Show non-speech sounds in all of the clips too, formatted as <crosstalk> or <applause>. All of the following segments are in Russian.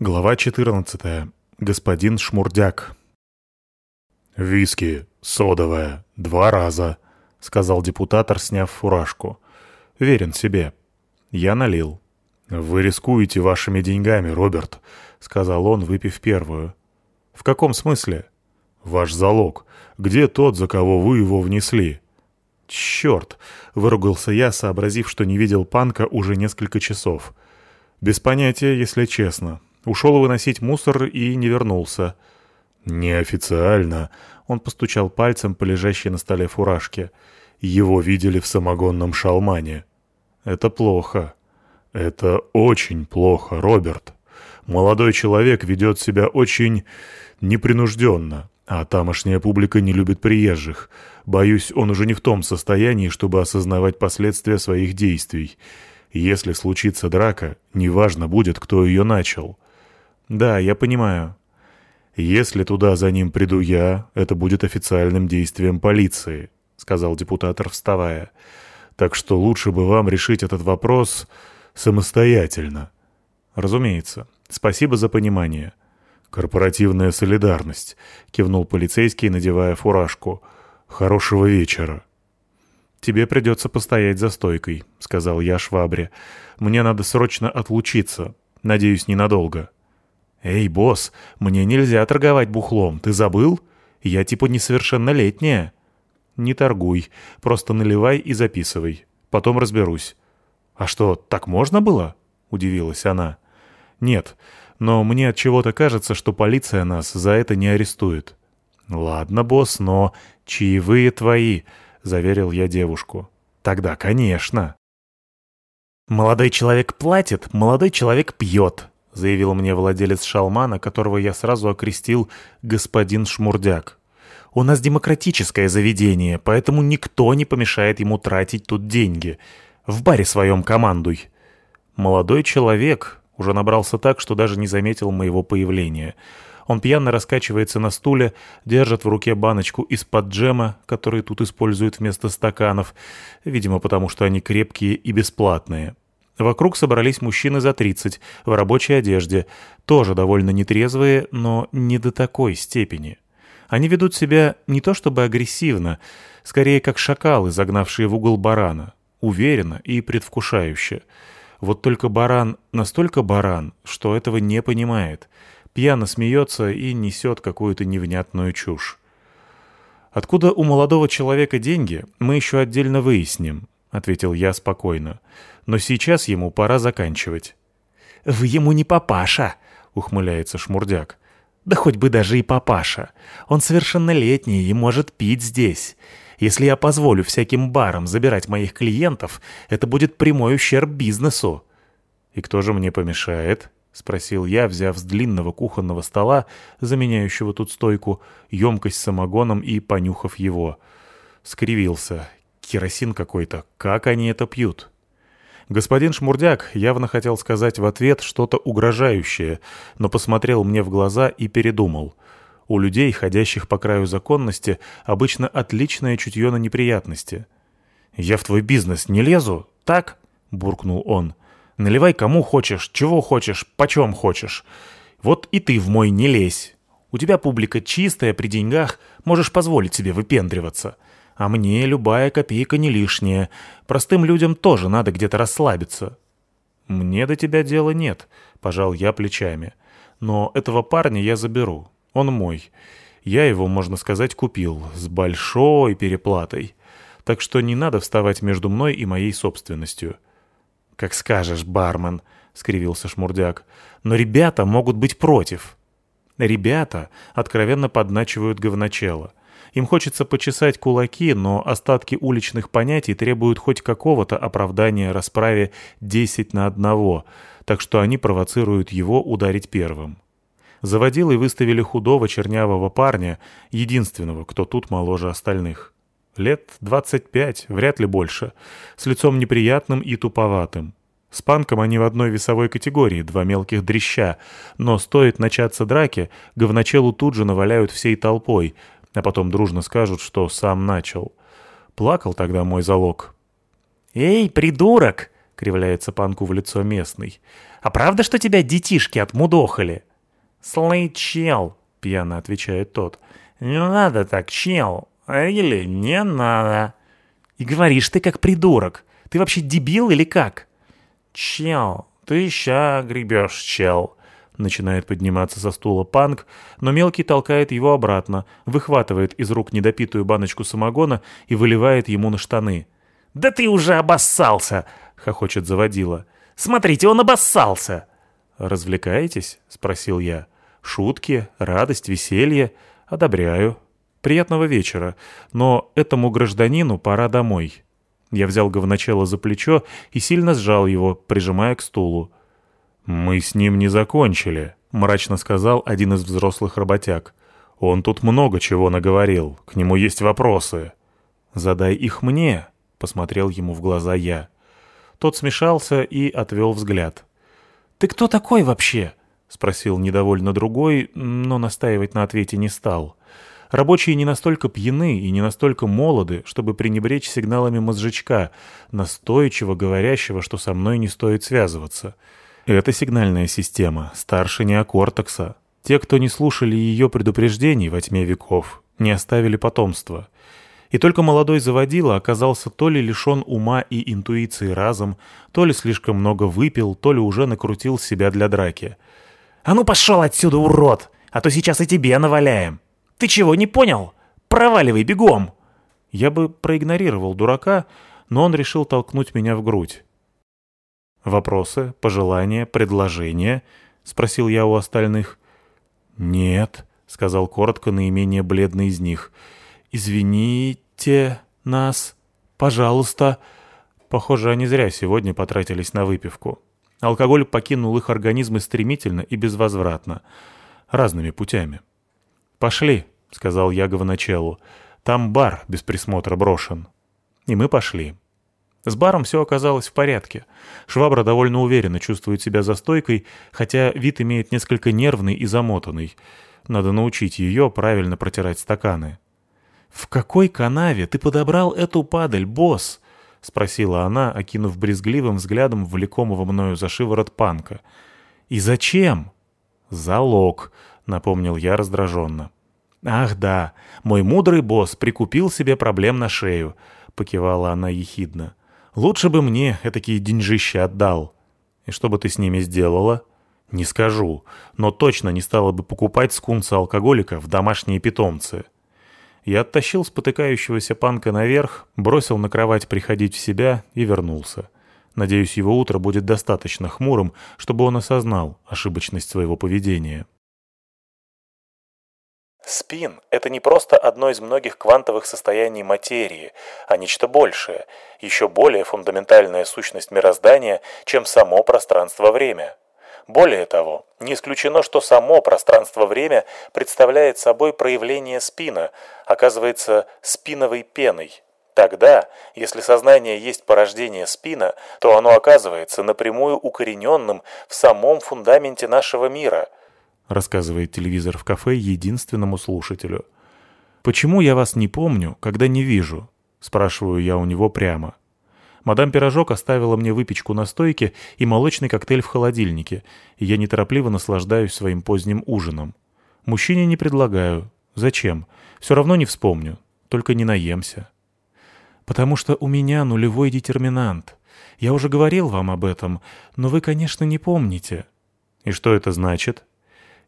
Глава 14. Господин Шмурдяк. «Виски, содовая, два раза», — сказал депутатор, сняв фуражку. «Верен себе». Я налил. «Вы рискуете вашими деньгами, Роберт», — сказал он, выпив первую. «В каком смысле?» «Ваш залог. Где тот, за кого вы его внесли?» «Черт!» — выругался я, сообразив, что не видел Панка уже несколько часов. «Без понятия, если честно. Ушел выносить мусор и не вернулся. «Неофициально», — он постучал пальцем по лежащей на столе фуражке. «Его видели в самогонном шалмане». «Это плохо». «Это очень плохо, Роберт. Молодой человек ведет себя очень непринужденно, а тамошняя публика не любит приезжих. Боюсь, он уже не в том состоянии, чтобы осознавать последствия своих действий. Если случится драка, неважно будет, кто ее начал». «Да, я понимаю». «Если туда за ним приду я, это будет официальным действием полиции», — сказал депутатор, вставая. «Так что лучше бы вам решить этот вопрос самостоятельно». «Разумеется. Спасибо за понимание». «Корпоративная солидарность», — кивнул полицейский, надевая фуражку. «Хорошего вечера». «Тебе придется постоять за стойкой», — сказал я швабре. «Мне надо срочно отлучиться. Надеюсь, ненадолго». «Эй, босс, мне нельзя торговать бухлом, ты забыл? Я типа несовершеннолетняя». «Не торгуй, просто наливай и записывай. Потом разберусь». «А что, так можно было?» — удивилась она. «Нет, но мне от чего то кажется, что полиция нас за это не арестует». «Ладно, босс, но чаевые твои», — заверил я девушку. «Тогда, конечно». «Молодой человек платит, молодой человек пьет», — заявил мне владелец шалмана, которого я сразу окрестил «господин Шмурдяк». «У нас демократическое заведение, поэтому никто не помешает ему тратить тут деньги. В баре своем командуй». Молодой человек уже набрался так, что даже не заметил моего появления. Он пьяно раскачивается на стуле, держит в руке баночку из-под джема, который тут используют вместо стаканов, видимо, потому что они крепкие и бесплатные. Вокруг собрались мужчины за 30, в рабочей одежде, тоже довольно нетрезвые, но не до такой степени. Они ведут себя не то чтобы агрессивно, скорее как шакалы, загнавшие в угол барана, уверенно и предвкушающе. Вот только баран настолько баран, что этого не понимает, пьяно смеется и несет какую-то невнятную чушь. Откуда у молодого человека деньги, мы еще отдельно выясним, ответил я спокойно. «Но сейчас ему пора заканчивать». «Вы ему не папаша», — ухмыляется Шмурдяк. «Да хоть бы даже и папаша. Он совершеннолетний и может пить здесь. Если я позволю всяким барам забирать моих клиентов, это будет прямой ущерб бизнесу». «И кто же мне помешает?» — спросил я, взяв с длинного кухонного стола, заменяющего тут стойку, емкость с самогоном и понюхав его. Скривился. Керосин какой-то. Как они это пьют? Господин Шмурдяк явно хотел сказать в ответ что-то угрожающее, но посмотрел мне в глаза и передумал. У людей, ходящих по краю законности, обычно отличное чутье на неприятности. «Я в твой бизнес не лезу, так?» — буркнул он. «Наливай кому хочешь, чего хочешь, почем хочешь. Вот и ты в мой не лезь. У тебя публика чистая, при деньгах, можешь позволить себе выпендриваться. А мне любая копейка не лишняя. Простым людям тоже надо где-то расслабиться». «Мне до тебя дела нет», — пожал я плечами. «Но этого парня я заберу. Он мой. Я его, можно сказать, купил. С большой переплатой. Так что не надо вставать между мной и моей собственностью». «Как скажешь, бармен», — скривился Шмурдяк. «Но ребята могут быть против». «Ребята» откровенно подначивают говночела — им хочется почесать кулаки, но остатки уличных понятий требуют хоть какого-то оправдания расправе 10 на одного, так что они провоцируют его ударить первым. Заводилой выставили худого чернявого парня, единственного, кто тут моложе остальных. Лет 25, вряд ли больше, с лицом неприятным и туповатым. С панком они в одной весовой категории, два мелких дрища, но стоит начаться драки, говночелу тут же наваляют всей толпой, а потом дружно скажут, что сам начал. Плакал тогда мой залог. «Эй, придурок!» — кривляется панку в лицо местный. «А правда, что тебя детишки отмудохали?» «Слэй, чел!» — пьяно отвечает тот. «Не надо так, чел! Или не надо!» «И говоришь ты как придурок! Ты вообще дебил или как?» «Чел, ты ща гребешь, чел!» Начинает подниматься со стула панк, но мелкий толкает его обратно, выхватывает из рук недопитую баночку самогона и выливает ему на штаны. «Да ты уже обоссался!» — хохочет заводила. «Смотрите, он обоссался!» «Развлекаетесь?» — спросил я. «Шутки, радость, веселье. Одобряю. Приятного вечера. Но этому гражданину пора домой». Я взял говночело за плечо и сильно сжал его, прижимая к стулу. «Мы с ним не закончили», — мрачно сказал один из взрослых работяг. «Он тут много чего наговорил. К нему есть вопросы». «Задай их мне», — посмотрел ему в глаза я. Тот смешался и отвел взгляд. «Ты кто такой вообще?» — спросил недовольно другой, но настаивать на ответе не стал. Рабочие не настолько пьяны и не настолько молоды, чтобы пренебречь сигналами мозжечка, настойчиво говорящего, что со мной не стоит связываться. Эта сигнальная система старше неокортекса. Те, кто не слушали ее предупреждений во тьме веков, не оставили потомства. И только молодой заводила оказался то ли лишен ума и интуиции разом, то ли слишком много выпил, то ли уже накрутил себя для драки. «А ну пошел отсюда, урод! А то сейчас и тебе наваляем! Ты чего, не понял? Проваливай бегом!» Я бы проигнорировал дурака, но он решил толкнуть меня в грудь. «Вопросы, пожелания, предложения?» — спросил я у остальных. «Нет», — сказал коротко наименее бледный из них. «Извините нас, пожалуйста». Похоже, они зря сегодня потратились на выпивку. Алкоголь покинул их организмы стремительно и безвозвратно. Разными путями. «Пошли», — сказал я говначалу. «Там бар без присмотра брошен». И мы пошли. С баром все оказалось в порядке. Швабра довольно уверенно чувствует себя за стойкой, хотя вид имеет несколько нервный и замотанный. Надо научить ее правильно протирать стаканы. «В какой канаве ты подобрал эту падаль, босс?» — спросила она, окинув брезгливым взглядом влекомого мною за шиворот панка. «И зачем?» «Залог», — напомнил я раздраженно. «Ах да, мой мудрый босс прикупил себе проблем на шею», — покивала она ехидно. Лучше бы мне этакие деньжища отдал. И что бы ты с ними сделала? Не скажу, но точно не стала бы покупать скунса-алкоголика в домашние питомцы. Я оттащил спотыкающегося панка наверх, бросил на кровать приходить в себя и вернулся. Надеюсь, его утро будет достаточно хмурым, чтобы он осознал ошибочность своего поведения. Спин — это не просто одно из многих квантовых состояний материи, а нечто большее, еще более фундаментальная сущность мироздания, чем само пространство-время. Более того, не исключено, что само пространство-время представляет собой проявление спина, оказывается спиновой пеной. Тогда, если сознание есть порождение спина, то оно оказывается напрямую укорененным в самом фундаменте нашего мира – рассказывает телевизор в кафе единственному слушателю. «Почему я вас не помню, когда не вижу?» — спрашиваю я у него прямо. Мадам Пирожок оставила мне выпечку на стойке и молочный коктейль в холодильнике, и я неторопливо наслаждаюсь своим поздним ужином. Мужчине не предлагаю. Зачем? Все равно не вспомню. Только не наемся. Потому что у меня нулевой детерминант. Я уже говорил вам об этом, но вы, конечно, не помните. И что это значит?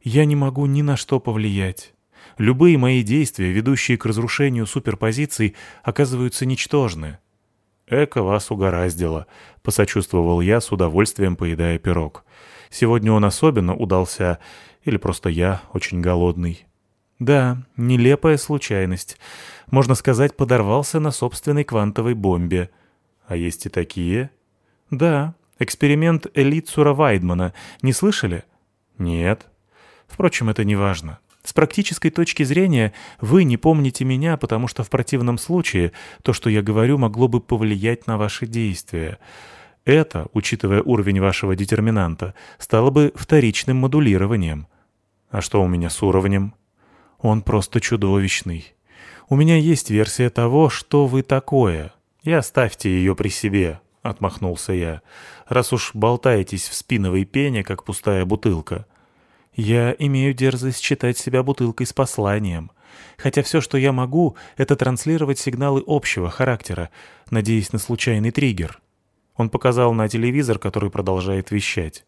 Я не могу ни на что повлиять. Любые мои действия, ведущие к разрушению суперпозиций, оказываются ничтожны. «Эко вас угораздило», — посочувствовал я, с удовольствием поедая пирог. «Сегодня он особенно удался, или просто я очень голодный». «Да, нелепая случайность. Можно сказать, подорвался на собственной квантовой бомбе». «А есть и такие?» «Да, эксперимент Элитсура Вайдмана. Не слышали?» «Нет». Впрочем, это не важно. С практической точки зрения вы не помните меня, потому что в противном случае то, что я говорю, могло бы повлиять на ваши действия. Это, учитывая уровень вашего детерминанта, стало бы вторичным модулированием. А что у меня с уровнем? Он просто чудовищный. У меня есть версия того, что вы такое. И оставьте ее при себе. отмахнулся я, раз уж болтаетесь в спиновой пене, как пустая бутылка. Я имею дерзость считать себя бутылкой с посланием. Хотя все, что я могу, это транслировать сигналы общего характера, надеясь на случайный триггер. Он показал на телевизор, который продолжает вещать.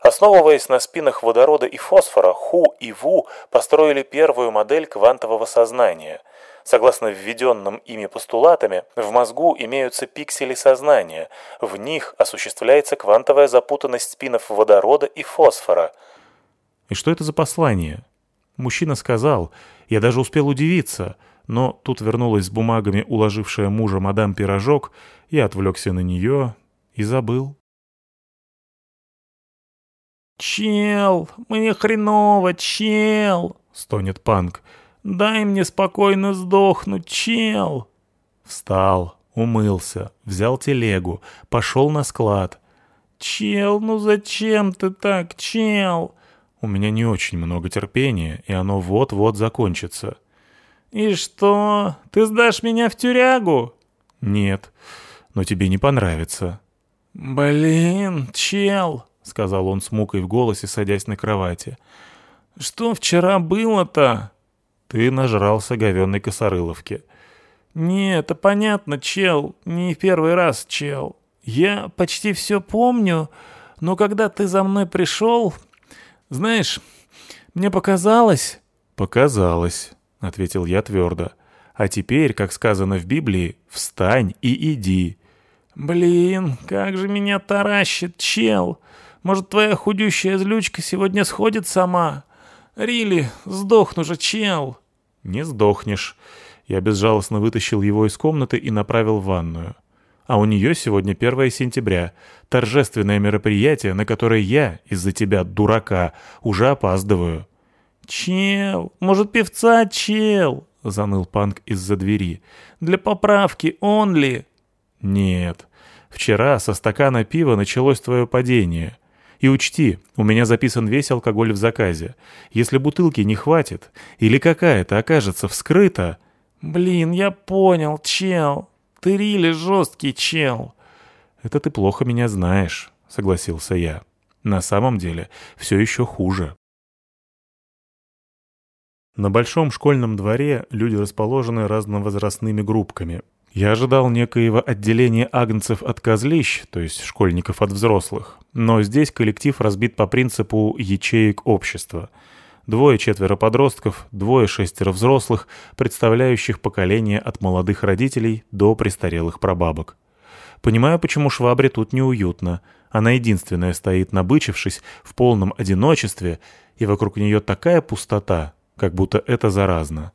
Основываясь на спинах водорода и фосфора, Ху и Ву построили первую модель квантового сознания. Согласно введенным ими постулатами, в мозгу имеются пиксели сознания. В них осуществляется квантовая запутанность спинов водорода и фосфора. И что это за послание? Мужчина сказал, я даже успел удивиться, но тут вернулась с бумагами уложившая мужа мадам Пирожок, я отвлекся на нее и забыл. «Чел, мне хреново, чел!» — стонет Панк. «Дай мне спокойно сдохнуть, чел!» Встал, умылся, взял телегу, пошел на склад. «Чел, ну зачем ты так, чел?» У меня не очень много терпения, и оно вот-вот закончится. «И что, ты сдашь меня в тюрягу?» «Нет, но тебе не понравится». «Блин, чел!» — сказал он с мукой в голосе, садясь на кровати. «Что вчера было-то?» «Ты нажрался говенной косорыловки». «Не, это понятно, чел. Не первый раз, чел. Я почти все помню, но когда ты за мной пришел... Знаешь, мне показалось...» «Показалось», — ответил я твердо. «А теперь, как сказано в Библии, встань и иди». «Блин, как же меня таращит, чел!» Может, твоя худющая злючка сегодня сходит сама? Рили, сдохну же, чел!» «Не сдохнешь». Я безжалостно вытащил его из комнаты и направил в ванную. А у нее сегодня 1 сентября. Торжественное мероприятие, на которое я, из-за тебя, дурака, уже опаздываю. «Чел, может, певца чел?» — заныл Панк из-за двери. «Для поправки, он ли?» «Нет. Вчера со стакана пива началось твое падение. И учти, у меня записан весь алкоголь в заказе. Если бутылки не хватит, или какая-то окажется вскрыта... Блин, я понял, чел. Ты рили жесткий чел. Это ты плохо меня знаешь, согласился я. На самом деле, все еще хуже. На большом школьном дворе люди расположены разновозрастными группками, я ожидал некоего отделения агнцев от козлищ, то есть школьников от взрослых, но здесь коллектив разбит по принципу ячеек общества. Двое-четверо подростков, двое-шестеро взрослых, представляющих поколение от молодых родителей до престарелых прабабок. Понимаю, почему швабре тут неуютно. Она единственная стоит, набычившись, в полном одиночестве, и вокруг нее такая пустота, как будто это заразно.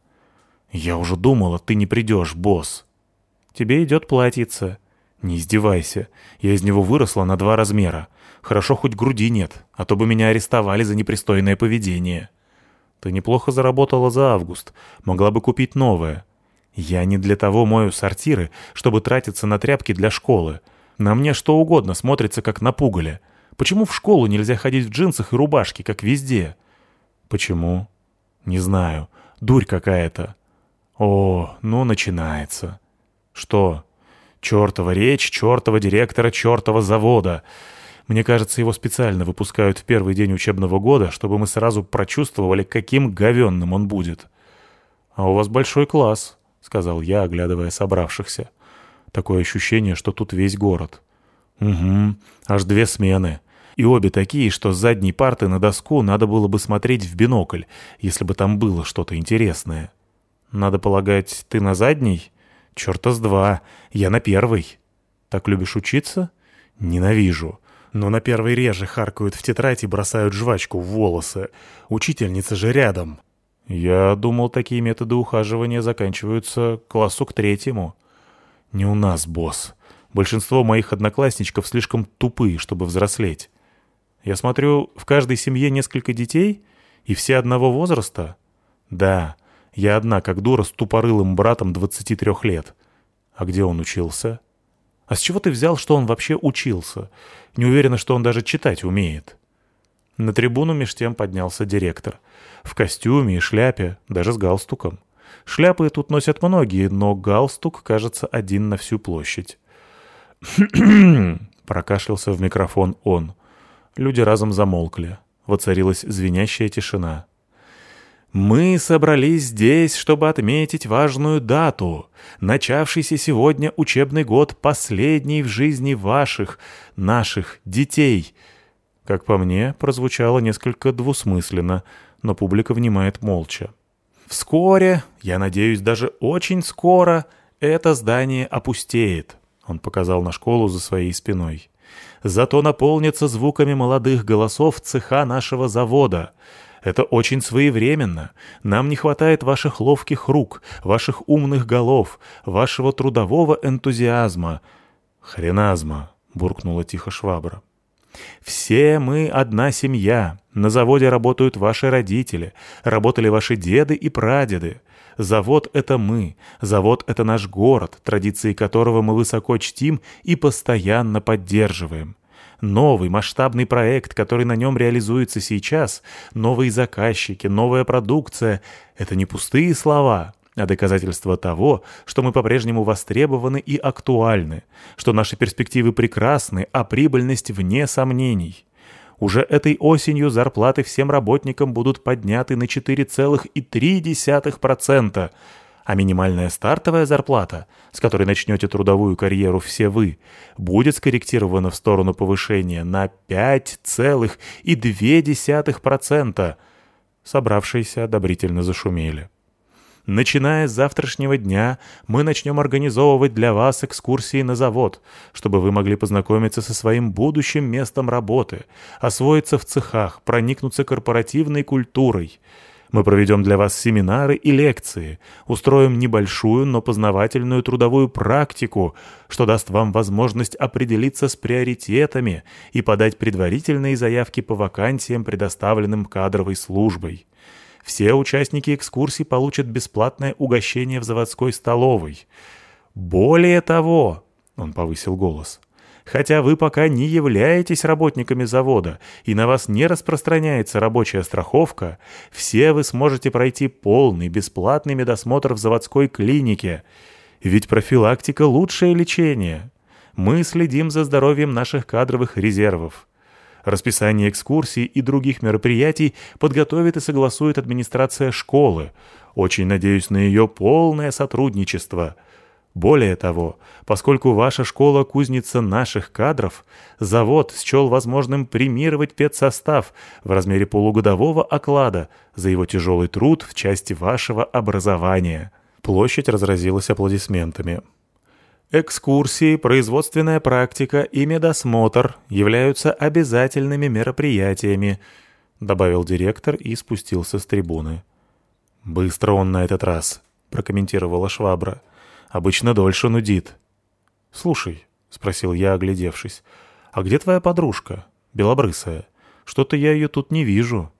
«Я уже думала, ты не придешь, босс», Тебе идет платьице. Не издевайся. Я из него выросла на два размера. Хорошо, хоть груди нет, а то бы меня арестовали за непристойное поведение. Ты неплохо заработала за август. Могла бы купить новое. Я не для того мою сортиры, чтобы тратиться на тряпки для школы. На мне что угодно смотрится, как на пугале. Почему в школу нельзя ходить в джинсах и рубашке, как везде? Почему? Не знаю. Дурь какая-то. О, ну начинается. Что? Чёртова речь, чёртова директора, чёртова завода. Мне кажется, его специально выпускают в первый день учебного года, чтобы мы сразу прочувствовали, каким говенным он будет. «А у вас большой класс», — сказал я, оглядывая собравшихся. Такое ощущение, что тут весь город. «Угу, аж две смены. И обе такие, что с задней парты на доску надо было бы смотреть в бинокль, если бы там было что-то интересное». «Надо полагать, ты на задней?» Черта с два. Я на первый. Так любишь учиться? Ненавижу. Но на первый реже харкают в тетрадь и бросают жвачку в волосы. Учительница же рядом. Я думал, такие методы ухаживания заканчиваются классу к третьему. Не у нас, босс. Большинство моих одноклассничков слишком тупые, чтобы взрослеть. Я смотрю, в каждой семье несколько детей, и все одного возраста? Да, я одна, как дура, с тупорылым братом 23 лет. А где он учился? А с чего ты взял, что он вообще учился? Не уверена, что он даже читать умеет. На трибуну меж тем поднялся директор. В костюме и шляпе, даже с галстуком. Шляпы тут носят многие, но галстук, кажется, один на всю площадь. <clears throat> прокашлялся в микрофон он. Люди разом замолкли. Воцарилась звенящая тишина. Мы собрались здесь, чтобы отметить важную дату. Начавшийся сегодня учебный год последний в жизни ваших, наших детей. Как по мне, прозвучало несколько двусмысленно, но публика внимает молча. Вскоре, я надеюсь, даже очень скоро, это здание опустеет. Он показал на школу за своей спиной. Зато наполнится звуками молодых голосов цеха нашего завода — это очень своевременно. Нам не хватает ваших ловких рук, ваших умных голов, вашего трудового энтузиазма. Хреназма, буркнула тихо швабра. Все мы одна семья. На заводе работают ваши родители, работали ваши деды и прадеды. Завод — это мы, завод — это наш город, традиции которого мы высоко чтим и постоянно поддерживаем. Новый масштабный проект, который на нем реализуется сейчас, новые заказчики, новая продукция — это не пустые слова, а доказательство того, что мы по-прежнему востребованы и актуальны, что наши перспективы прекрасны, а прибыльность вне сомнений. Уже этой осенью зарплаты всем работникам будут подняты на 4,3%, а минимальная стартовая зарплата, с которой начнете трудовую карьеру все вы, будет скорректирована в сторону повышения на 5,2%. Собравшиеся одобрительно зашумели. Начиная с завтрашнего дня, мы начнем организовывать для вас экскурсии на завод, чтобы вы могли познакомиться со своим будущим местом работы, освоиться в цехах, проникнуться корпоративной культурой — мы проведем для вас семинары и лекции, устроим небольшую, но познавательную трудовую практику, что даст вам возможность определиться с приоритетами и подать предварительные заявки по вакансиям, предоставленным кадровой службой. Все участники экскурсий получат бесплатное угощение в заводской столовой. Более того, он повысил голос, Хотя вы пока не являетесь работниками завода и на вас не распространяется рабочая страховка, все вы сможете пройти полный бесплатный медосмотр в заводской клинике. Ведь профилактика – лучшее лечение. Мы следим за здоровьем наших кадровых резервов. Расписание экскурсий и других мероприятий подготовит и согласует администрация школы. Очень надеюсь на ее полное сотрудничество – более того, поскольку ваша школа — кузница наших кадров, завод счел возможным премировать педсостав в размере полугодового оклада за его тяжелый труд в части вашего образования. Площадь разразилась аплодисментами. Экскурсии, производственная практика и медосмотр являются обязательными мероприятиями, добавил директор и спустился с трибуны. «Быстро он на этот раз», — прокомментировала Швабра. Обычно дольше нудит. «Слушай», — спросил я, оглядевшись, — «а где твоя подружка, белобрысая? Что-то я ее тут не вижу».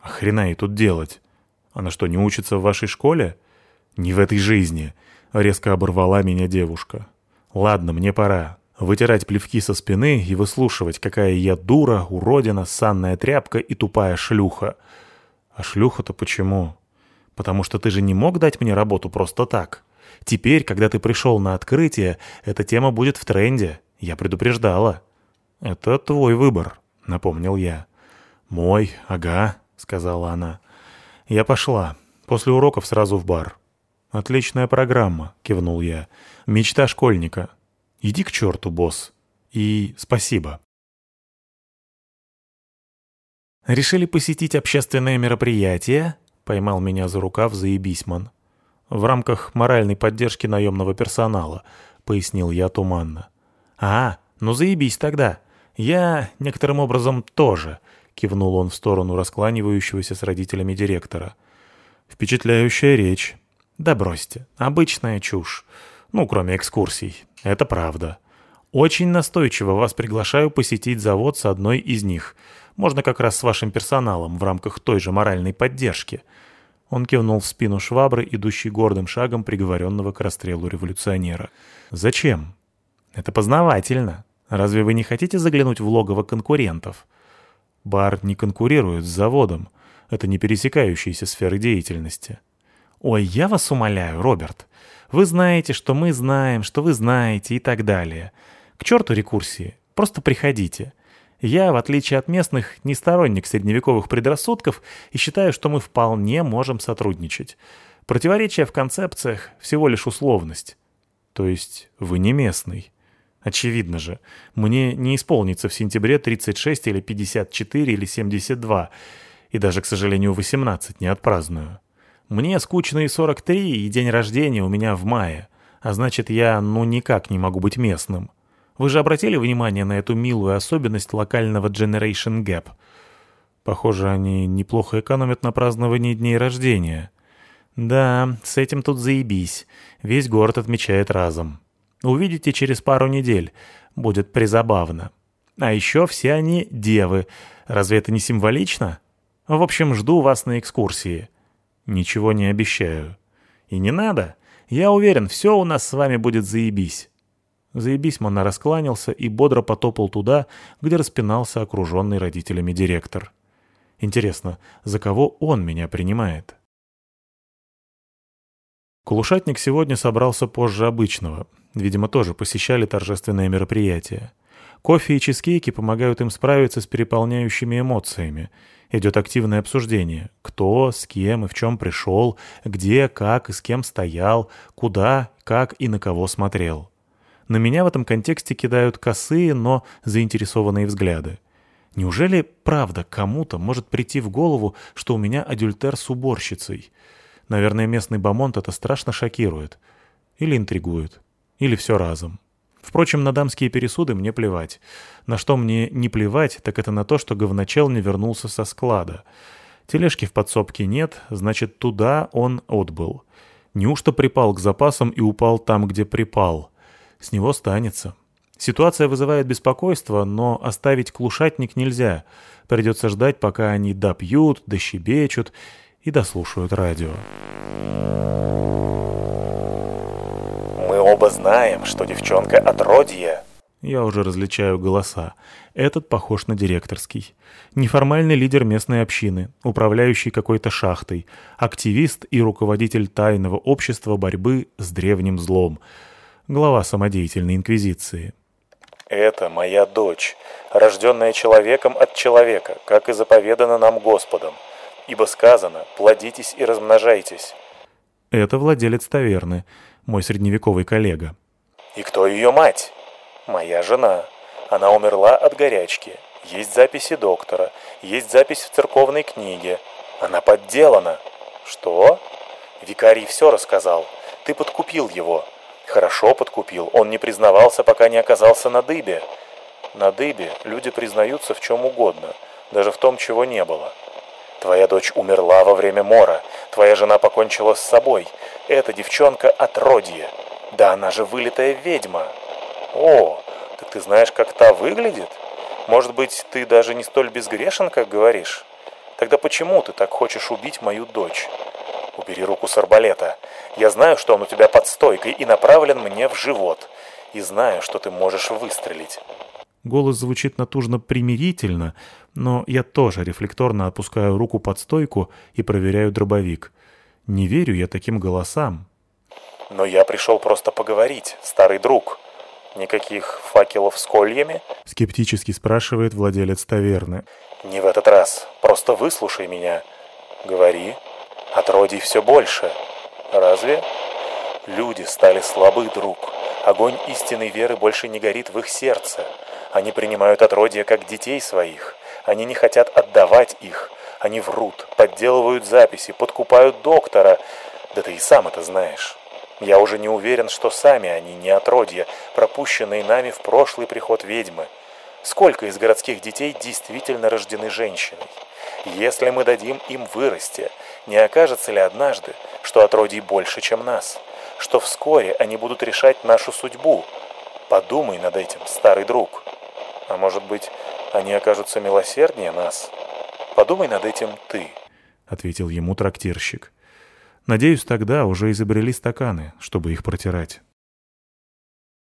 «А хрена ей тут делать? Она что, не учится в вашей школе?» «Не в этой жизни», — резко оборвала меня девушка. «Ладно, мне пора. Вытирать плевки со спины и выслушивать, какая я дура, уродина, санная тряпка и тупая шлюха». «А шлюха-то почему?» «Потому что ты же не мог дать мне работу просто так?» Теперь, когда ты пришел на открытие, эта тема будет в тренде. Я предупреждала». «Это твой выбор», — напомнил я. «Мой, ага», — сказала она. «Я пошла. После уроков сразу в бар». «Отличная программа», — кивнул я. «Мечта школьника. Иди к черту, босс. И спасибо». «Решили посетить общественное мероприятие?» — поймал меня за рукав заебисьман. «В рамках моральной поддержки наемного персонала», — пояснил я туманно. «А, ну заебись тогда. Я некоторым образом тоже», — кивнул он в сторону раскланивающегося с родителями директора. «Впечатляющая речь». «Да бросьте, обычная чушь. Ну, кроме экскурсий. Это правда. Очень настойчиво вас приглашаю посетить завод с одной из них. Можно как раз с вашим персоналом в рамках той же моральной поддержки». Он кивнул в спину швабры, идущей гордым шагом приговоренного к расстрелу революционера. «Зачем?» «Это познавательно. Разве вы не хотите заглянуть в логово конкурентов?» «Бар не конкурирует с заводом. Это не пересекающиеся сферы деятельности». «Ой, я вас умоляю, Роберт. Вы знаете, что мы знаем, что вы знаете и так далее. К черту рекурсии. Просто приходите. Я, в отличие от местных, не сторонник средневековых предрассудков и считаю, что мы вполне можем сотрудничать. Противоречие в концепциях — всего лишь условность. То есть вы не местный. Очевидно же, мне не исполнится в сентябре 36 или 54 или 72, и даже, к сожалению, 18 не отпраздную. Мне скучно и 43, и день рождения у меня в мае, а значит, я ну никак не могу быть местным. Вы же обратили внимание на эту милую особенность локального Generation Gap? Похоже, они неплохо экономят на праздновании дней рождения. Да, с этим тут заебись. Весь город отмечает разом. Увидите через пару недель. Будет призабавно. А еще все они девы. Разве это не символично? В общем, жду вас на экскурсии. Ничего не обещаю. И не надо. Я уверен, все у нас с вами будет заебись. Заебись, Мона раскланялся и бодро потопал туда, где распинался окруженный родителями директор. Интересно, за кого он меня принимает? Кулушатник сегодня собрался позже обычного. Видимо, тоже посещали торжественное мероприятие. Кофе и чизкейки помогают им справиться с переполняющими эмоциями. Идет активное обсуждение. Кто, с кем и в чем пришел, где, как и с кем стоял, куда, как и на кого смотрел. На меня в этом контексте кидают косые, но заинтересованные взгляды. Неужели правда кому-то может прийти в голову, что у меня адюльтер с уборщицей? Наверное, местный бомонд это страшно шокирует. Или интригует. Или все разом. Впрочем, на дамские пересуды мне плевать. На что мне не плевать, так это на то, что говночел не вернулся со склада. Тележки в подсобке нет, значит, туда он отбыл. Неужто припал к запасам и упал там, где припал? С него станется. Ситуация вызывает беспокойство, но оставить клушатник нельзя. Придется ждать, пока они допьют, дощебечут и дослушают радио. «Мы оба знаем, что девчонка отродье». Я уже различаю голоса. Этот похож на директорский. Неформальный лидер местной общины, управляющий какой-то шахтой, активист и руководитель тайного общества борьбы с древним злом — глава самодеятельной инквизиции. «Это моя дочь, рожденная человеком от человека, как и заповедано нам Господом. Ибо сказано, плодитесь и размножайтесь». Это владелец таверны, мой средневековый коллега. «И кто ее мать?» «Моя жена. Она умерла от горячки. Есть записи доктора, есть запись в церковной книге. Она подделана». «Что?» «Викарий все рассказал. Ты подкупил его. Хорошо подкупил, он не признавался, пока не оказался на дыбе. На дыбе люди признаются в чем угодно, даже в том, чего не было. Твоя дочь умерла во время мора, твоя жена покончила с собой. Эта девчонка отродье. Да она же вылитая ведьма. О, так ты знаешь, как та выглядит? Может быть, ты даже не столь безгрешен, как говоришь? Тогда почему ты так хочешь убить мою дочь? Убери руку с арбалета. Я знаю, что он у тебя под стойкой и направлен мне в живот. И знаю, что ты можешь выстрелить». Голос звучит натужно примирительно, но я тоже рефлекторно опускаю руку под стойку и проверяю дробовик. Не верю я таким голосам. «Но я пришел просто поговорить, старый друг. Никаких факелов с кольями?» Скептически спрашивает владелец таверны. «Не в этот раз. Просто выслушай меня. Говори». Отродий все больше. Разве? Люди стали слабы, друг. Огонь истинной веры больше не горит в их сердце. Они принимают отродья как детей своих. Они не хотят отдавать их. Они врут, подделывают записи, подкупают доктора. Да ты и сам это знаешь. Я уже не уверен, что сами они не отродья, пропущенные нами в прошлый приход ведьмы. Сколько из городских детей действительно рождены женщиной? Если мы дадим им вырасти, не окажется ли однажды, что отродий больше, чем нас? Что вскоре они будут решать нашу судьбу? Подумай над этим, старый друг. А может быть, они окажутся милосерднее нас? Подумай над этим ты, — ответил ему трактирщик. Надеюсь, тогда уже изобрели стаканы, чтобы их протирать.